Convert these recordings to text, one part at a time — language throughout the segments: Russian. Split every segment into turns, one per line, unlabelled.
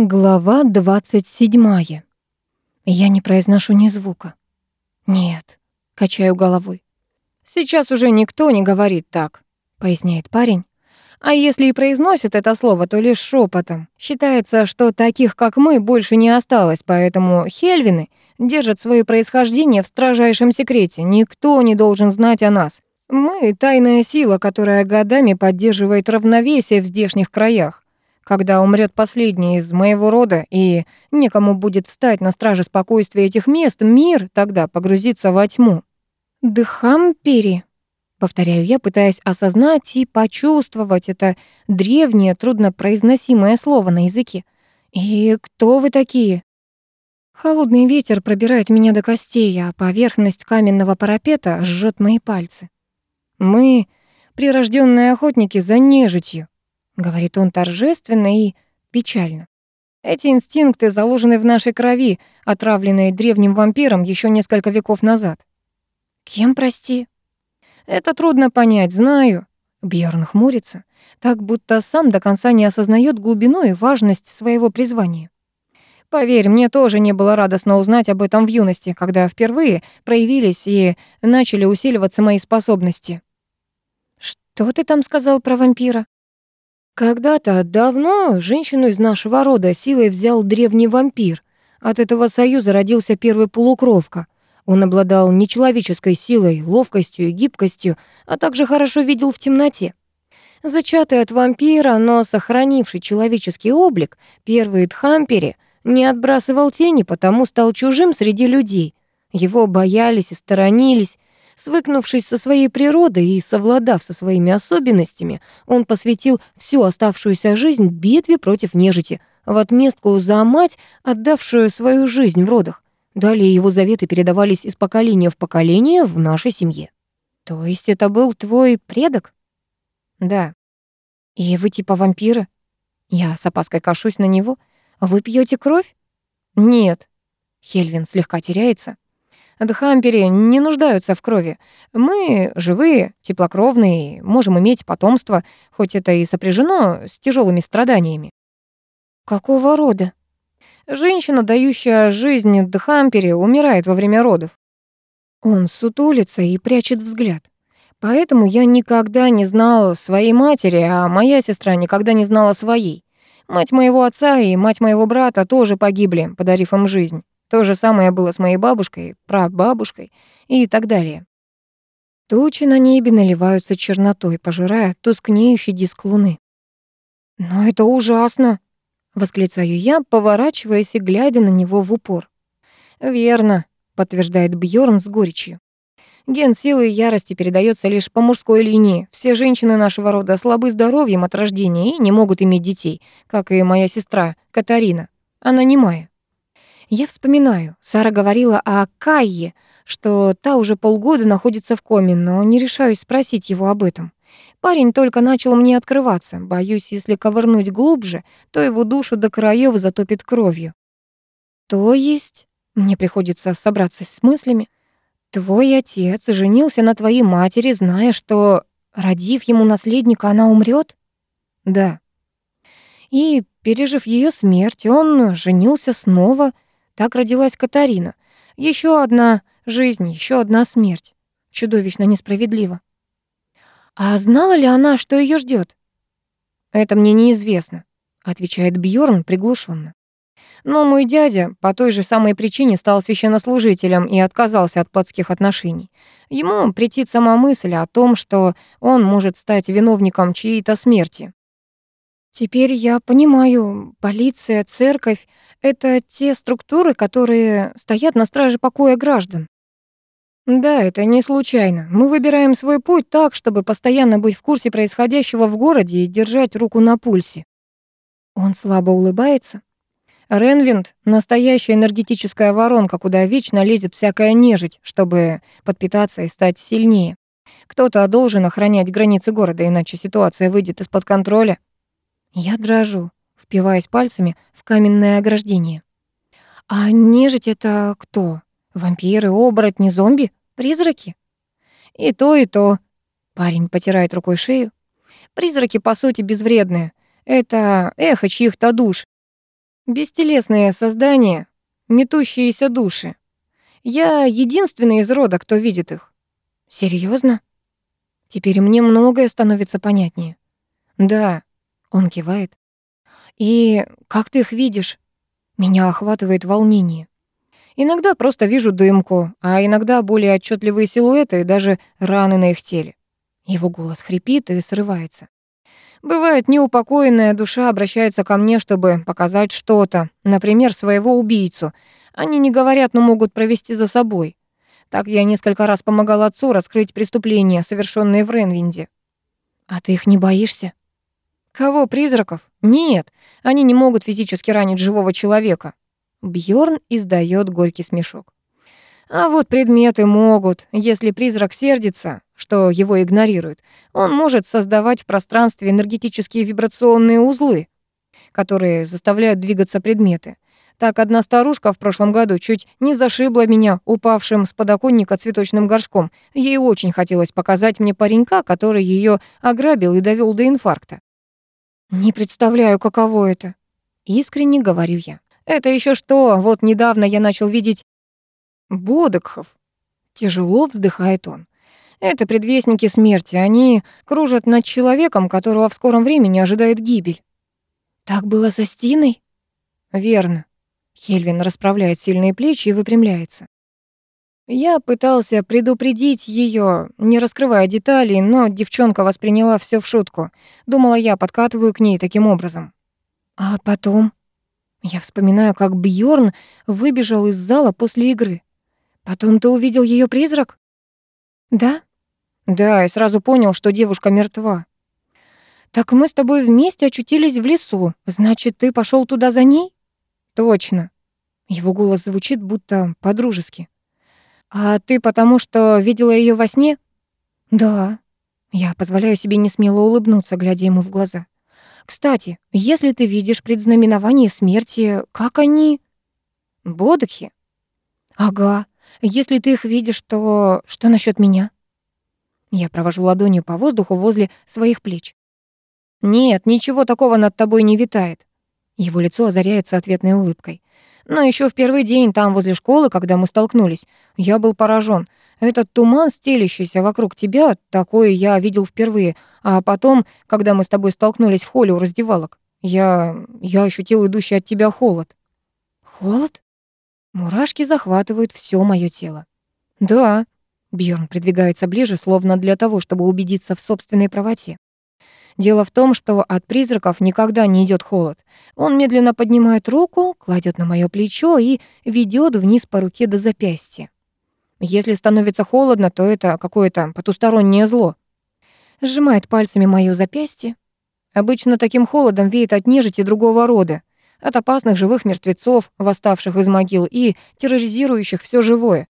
Глава 27. Я не произношу ни звука. Нет, качаю головой. Сейчас уже никто не говорит так, поясняет парень. А если и произносит это слово, то лишь шепотом. Считается, что таких, как мы, больше не осталось, поэтому хельвины держат свое происхождение в строжайшем секрете. Никто не должен знать о нас. Мы — тайная сила, которая годами поддерживает равновесие в здешних краях. Когда умрет последний из моего рода и некому будет встать на страже спокойствия этих мест, мир тогда погрузится во тьму. «Дхампери», — повторяю я, пытаясь осознать и почувствовать это древнее, труднопроизносимое слово на языке. «И кто вы такие?» Холодный ветер пробирает меня до костей, а поверхность каменного парапета жжет мои пальцы. Мы — прирожденные охотники за нежитью, говорит он торжественно и печально. Эти инстинкты заложены в нашей крови, отравленные древним вампиром еще несколько веков назад. Кем, прости? Это трудно понять, знаю. Бьорн хмурится, так будто сам до конца не осознает глубину и важность своего призвания. Поверь, мне тоже не было радостно узнать об этом в юности, когда впервые проявились и начали усиливаться мои способности. Что ты там сказал про вампира? Когда-то давно женщину из нашего рода силой взял древний вампир. От этого союза родился первый полукровка. Он обладал нечеловеческой силой, ловкостью и гибкостью, а также хорошо видел в темноте. Зачатый от вампира, но сохранивший человеческий облик, первый Тхампери не отбрасывал тени, потому стал чужим среди людей. Его боялись и сторонились, Свыкнувшись со своей природой и совладав со своими особенностями, он посвятил всю оставшуюся жизнь битве против нежити, в отместку за мать, отдавшую свою жизнь в родах. Далее его заветы передавались из поколения в поколение в нашей семье. То есть это был твой предок? Да. И вы типа вампиры? Я с опаской кашусь на него. Вы пьете кровь? Нет. Хельвин слегка теряется. Дхампери не нуждаются в крови. Мы живые, теплокровные, можем иметь потомство, хоть это и сопряжено с тяжелыми страданиями. Какого рода? Женщина, дающая жизнь Дхампери, умирает во время родов. Он сутулится и прячет взгляд. Поэтому я никогда не знал своей матери, а моя сестра никогда не знала своей. Мать моего отца и мать моего брата тоже погибли, подарив им жизнь. То же самое было с моей бабушкой, прабабушкой и так далее. Тучи на небе наливаются чернотой, пожирая тускнеющий диск луны. «Но это ужасно!» — восклицаю я, поворачиваясь и глядя на него в упор. «Верно», — подтверждает Бьорн с горечью. Ген силы и ярости передается лишь по мужской линии. Все женщины нашего рода слабы здоровьем от рождения и не могут иметь детей, как и моя сестра Катарина. Она немая. Я вспоминаю, Сара говорила о Кайе, что та уже полгода находится в коме, но не решаюсь спросить его об этом. Парень только начал мне открываться. Боюсь, если ковырнуть глубже, то его душу до краев затопит кровью. То есть, мне приходится собраться с мыслями, твой отец женился на твоей матери, зная, что, родив ему наследника, она умрет? Да. И, пережив ее смерть, он женился снова — так родилась Катарина. Еще одна жизнь, еще одна смерть. Чудовищно несправедливо. А знала ли она, что ее ждет? Это мне неизвестно, отвечает Бьорн приглушенно. Но мой дядя по той же самой причине стал священнослужителем и отказался от плотских отношений. Ему претит сама мысль о том, что он может стать виновником чьей-то смерти. Теперь я понимаю, полиция, церковь — это те структуры, которые стоят на страже покоя граждан. Да, это не случайно. Мы выбираем свой путь так, чтобы постоянно быть в курсе происходящего в городе и держать руку на пульсе. Он слабо улыбается. Ренвинд — настоящая энергетическая воронка, куда вечно лезет всякая нежить, чтобы подпитаться и стать сильнее. Кто-то должен охранять границы города, иначе ситуация выйдет из-под контроля. Я дрожу, впиваясь пальцами в каменное ограждение. А нежить это кто? Вампиры, оборотни, зомби, призраки? И то, и то. Парень потирает рукой шею. Призраки, по сути, безвредные. Это эхо чьих-то душ. Бестелесные создания, метущиеся души. Я единственный из рода, кто видит их. Серьезно? Теперь мне многое становится понятнее. Да, он кивает. И как ты их видишь? Меня охватывает волнение. Иногда просто вижу дымку, а иногда более отчетливые силуэты и даже раны на их теле. Его голос хрипит и срывается. Бывает, неупокоенная душа обращается ко мне, чтобы показать что-то, например, своего убийцу. Они не говорят, но могут провести за собой. Так я несколько раз помогал отцу раскрыть преступления, совершенные в Ренвинде. А ты их не боишься? Кого, призраков? Нет, они не могут физически ранить живого человека. Бьорн издает горький смешок. А вот предметы могут. Если призрак сердится, что его игнорируют, он может создавать в пространстве энергетические вибрационные узлы, которые заставляют двигаться предметы. Так одна старушка в прошлом году чуть не зашибла меня упавшим с подоконника цветочным горшком. Ей очень хотелось показать мне паренька, который ее ограбил и довел до инфаркта. «Не представляю, каково это», — искренне говорю я. «Это еще что? Вот недавно я начал видеть Бодекхов. Тяжело вздыхает он. Это предвестники смерти. Они кружат над человеком, которого в скором времени ожидает гибель. Так было со Стиной? Верно. Хельвин расправляет сильные плечи и выпрямляется. Я пытался предупредить ее, не раскрывая деталей, но девчонка восприняла все в шутку. Думала, я подкатываю к ней таким образом. А потом я вспоминаю, как Бьорн выбежал из зала после игры. Потом ты увидел ее призрак? Да? Да, и сразу понял, что девушка мертва. Так мы с тобой вместе очутились в лесу. Значит, ты пошел туда за ней? Точно. Его голос звучит будто по-дружески. А ты потому что видела ее во сне? Да. Я позволяю себе не смело улыбнуться, глядя ему в глаза. Кстати, если ты видишь предзнаменование смерти, как они? Бодхи? Ага. Если ты их видишь, то что насчет меня? Я провожу ладонью по воздуху возле своих плеч. Нет, ничего такого над тобой не витает. Его лицо озаряется ответной улыбкой. Но еще в первый день там, возле школы, когда мы столкнулись, я был поражен. Этот туман, стелящийся вокруг тебя, такое я видел впервые. А потом, когда мы с тобой столкнулись в холле у раздевалок, я... я ощутил идущий от тебя холод. Холод? Мурашки захватывают все моё тело. Да, Бьорн придвигается ближе, словно для того, чтобы убедиться в собственной правоте. Дело в том, что от призраков никогда не идет холод. Он медленно поднимает руку, кладет на моё плечо и ведет вниз по руке до запястья. Если становится холодно, то это какое-то потустороннее зло. Сжимает пальцами моё запястье. Обычно таким холодом веет от нежити другого рода от опасных живых мертвецов, восставших из могил, и терроризирующих все живое.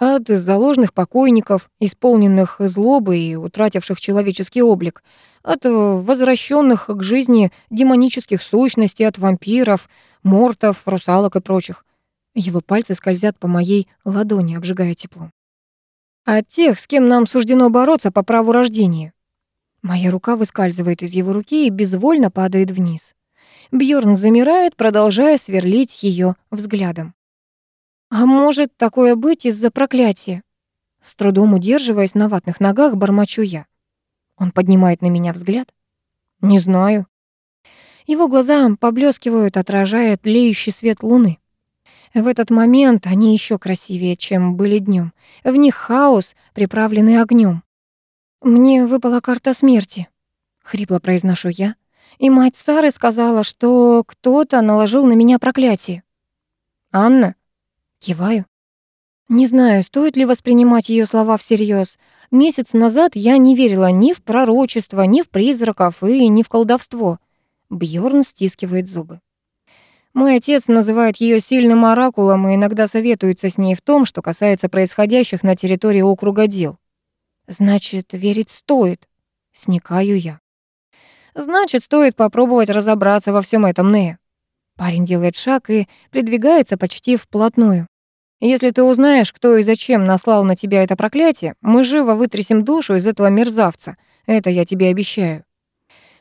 От заложных покойников, исполненных злобы и утративших человеческий облик, от возвращенных к жизни демонических сущностей, от вампиров, мортов, русалок и прочих. Его пальцы скользят по моей ладони, обжигая теплом. От тех, с кем нам суждено бороться по праву рождения. Моя рука выскальзывает из его руки и безвольно падает вниз. Бьорн замирает, продолжая сверлить ее взглядом. А может такое быть из-за проклятия? С трудом удерживаясь на ватных ногах, бормочу я. Он поднимает на меня взгляд. Не знаю. Его глаза поблескивают, отражая тлеющий свет луны. В этот момент они еще красивее, чем были днем. В них хаос, приправленный огнем. «Мне выпала карта смерти», — хрипло произношу я. И мать Сары сказала, что кто-то наложил на меня проклятие. «Анна?» Киваю. Не знаю, стоит ли воспринимать ее слова всерьез. Месяц назад я не верила ни в пророчество, ни в призраков и ни в колдовство. Бьорн стискивает зубы. Мой отец называет ее сильным оракулом и иногда советуется с ней в том, что касается происходящих на территории округа дел. Значит, верить стоит. Сникаю я. Значит, стоит попробовать разобраться во всем этом, Нея. Парень делает шаг и придвигается почти вплотную. Если ты узнаешь, кто и зачем наслал на тебя это проклятие, мы живо вытрясем душу из этого мерзавца. Это я тебе обещаю.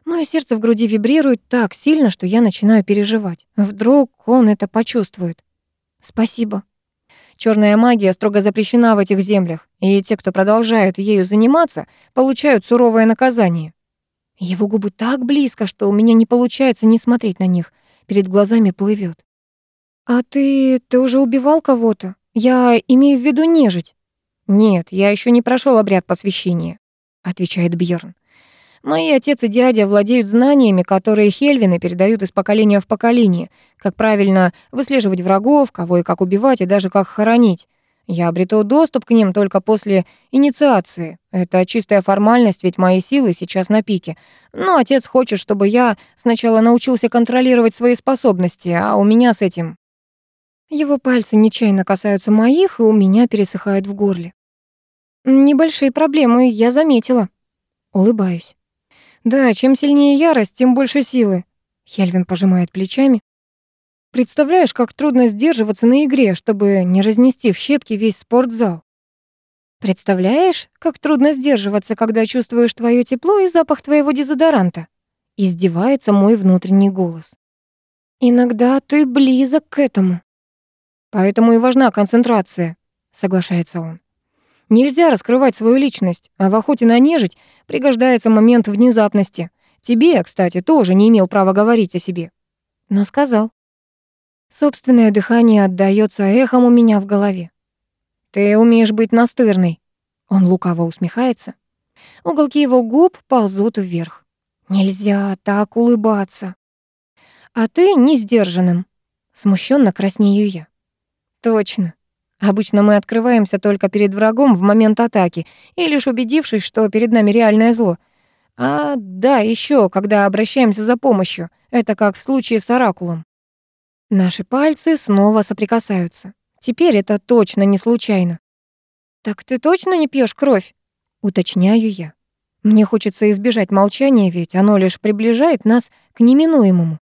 Мое сердце в груди вибрирует так сильно, что я начинаю переживать. Вдруг он это почувствует. Спасибо. Черная магия строго запрещена в этих землях, и те, кто продолжает ею заниматься, получают суровое наказание. Его губы так близко, что у меня не получается не смотреть на них. Перед глазами плывет. «А ты... ты уже убивал кого-то? Я имею в виду нежить». «Нет, я еще не прошел обряд посвящения», — отвечает Бьорн. Мои отец и дядя владеют знаниями, которые Хельвины передают из поколения в поколение, как правильно выслеживать врагов, кого и как убивать, и даже как хоронить. Я обрету доступ к ним только после инициации. Это чистая формальность, ведь мои силы сейчас на пике. Но отец хочет, чтобы я сначала научился контролировать свои способности, а у меня с этим... Его пальцы нечаянно касаются моих, и у меня пересыхает в горле. Небольшие проблемы, я заметила. Улыбаюсь. Да, чем сильнее ярость, тем больше силы. Хельвин пожимает плечами. Представляешь, как трудно сдерживаться на игре, чтобы не разнести в щепки весь спортзал. Представляешь, как трудно сдерживаться, когда чувствуешь твое тепло и запах твоего дезодоранта? Издевается мой внутренний голос. Иногда ты близок к этому. Поэтому и важна концентрация, соглашается он. Нельзя раскрывать свою личность, а в охоте на нежить пригождается момент внезапности. Тебе, кстати, тоже не имел права говорить о себе. Но сказал. Собственное дыхание отдаётся эхом у меня в голове. Ты умеешь быть настырной. Он лукаво усмехается. Уголки его губ ползут вверх. Нельзя так улыбаться. А ты не сдержанным. Смущенно краснею я. Точно. Обычно мы открываемся только перед врагом в момент атаки и лишь убедившись, что перед нами реальное зло. А да, еще, когда обращаемся за помощью. Это как в случае с оракулом. Наши пальцы снова соприкасаются. Теперь это точно не случайно. «Так ты точно не пьешь кровь?» — уточняю я. Мне хочется избежать молчания, ведь оно лишь приближает нас к неминуемому.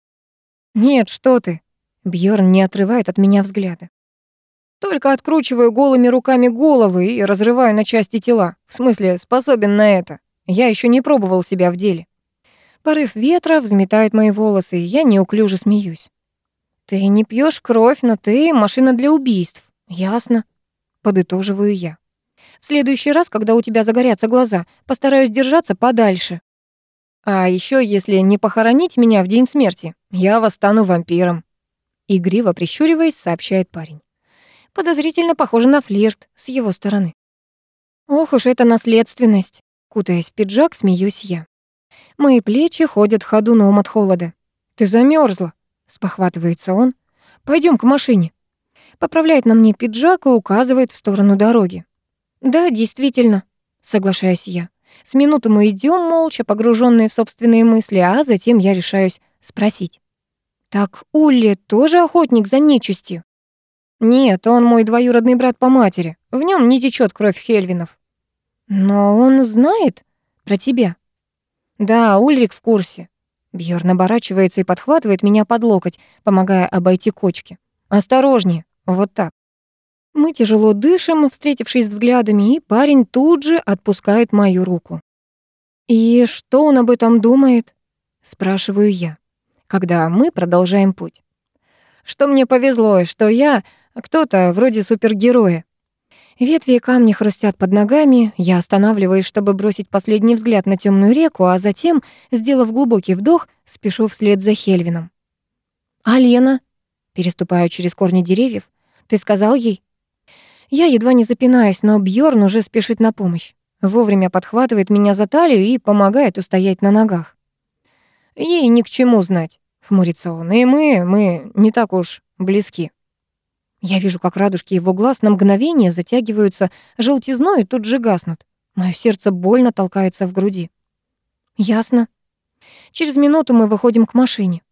«Нет, что ты!» — Бьорн не отрывает от меня взгляда. Только откручиваю голыми руками головы и разрываю на части тела. В смысле, способен на это. Я еще не пробовал себя в деле. Порыв ветра взметает мои волосы, и я неуклюже смеюсь. «Ты не пьешь кровь, но ты машина для убийств. Ясно?» Подытоживаю я. «В следующий раз, когда у тебя загорятся глаза, постараюсь держаться подальше. А еще, если не похоронить меня в день смерти, я восстану вампиром». Игриво прищуриваясь, сообщает парень. Подозрительно похоже на флирт с его стороны. Ох уж эта наследственность. Кутаясь в пиджак, смеюсь я. Мои плечи ходят ходуном от холода. «Ты замерзла, спохватывается он. Пойдем к машине». Поправляет на мне пиджак и указывает в сторону дороги. «Да, действительно», — соглашаюсь я. С минуту мы идем молча, погруженные в собственные мысли, а затем я решаюсь спросить. «Так Улли тоже охотник за нечистью?» Нет, он мой двоюродный брат по матери. В нем не течет кровь Хельвинов. Но он знает про тебя. Да, Ульрик в курсе. Бьорн оборачивается и подхватывает меня под локоть, помогая обойти кочки. Осторожнее, вот так. Мы тяжело дышим, встретившись взглядами, и парень тут же отпускает мою руку. «И что он об этом думает?» — спрашиваю я, когда мы продолжаем путь. «Что мне повезло, что я кто-то вроде супергероя. Ветви и камни хрустят под ногами, я останавливаюсь, чтобы бросить последний взгляд на темную реку, а затем, сделав глубокий вдох, спешу вслед за Хельвином. «А Лена?» Переступаю через корни деревьев. «Ты сказал ей?» Я едва не запинаюсь, но Бьорн уже спешит на помощь. Вовремя подхватывает меня за талию и помогает устоять на ногах. «Ей ни к чему знать», — хмурится он, — «и мы, мы не так уж близки». Я вижу, как радужки его глаз на мгновение затягиваются желтизной и тут же гаснут. Моё сердце больно толкается в груди. Ясно. Через минуту мы выходим к машине.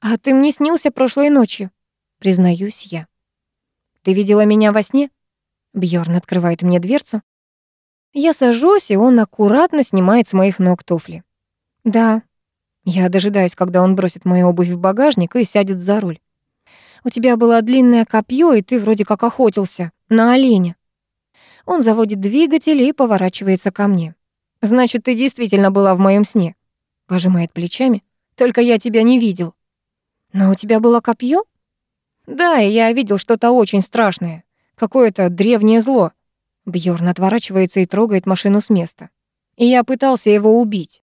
А ты мне снился прошлой ночью, признаюсь я. Ты видела меня во сне? Бьорн открывает мне дверцу. Я сажусь, и он аккуратно снимает с моих ног туфли. Да. Я дожидаюсь, когда он бросит мою обувь в багажник и сядет за руль. У тебя было длинное копье, и ты вроде как охотился на оленя. Он заводит двигатель и поворачивается ко мне. Значит, ты действительно была в моем сне. Пожимает плечами. Только я тебя не видел. Но у тебя было копье? Да, и я видел что-то очень страшное. Какое-то древнее зло. Бьорн отворачивается и трогает машину с места. И я пытался его убить.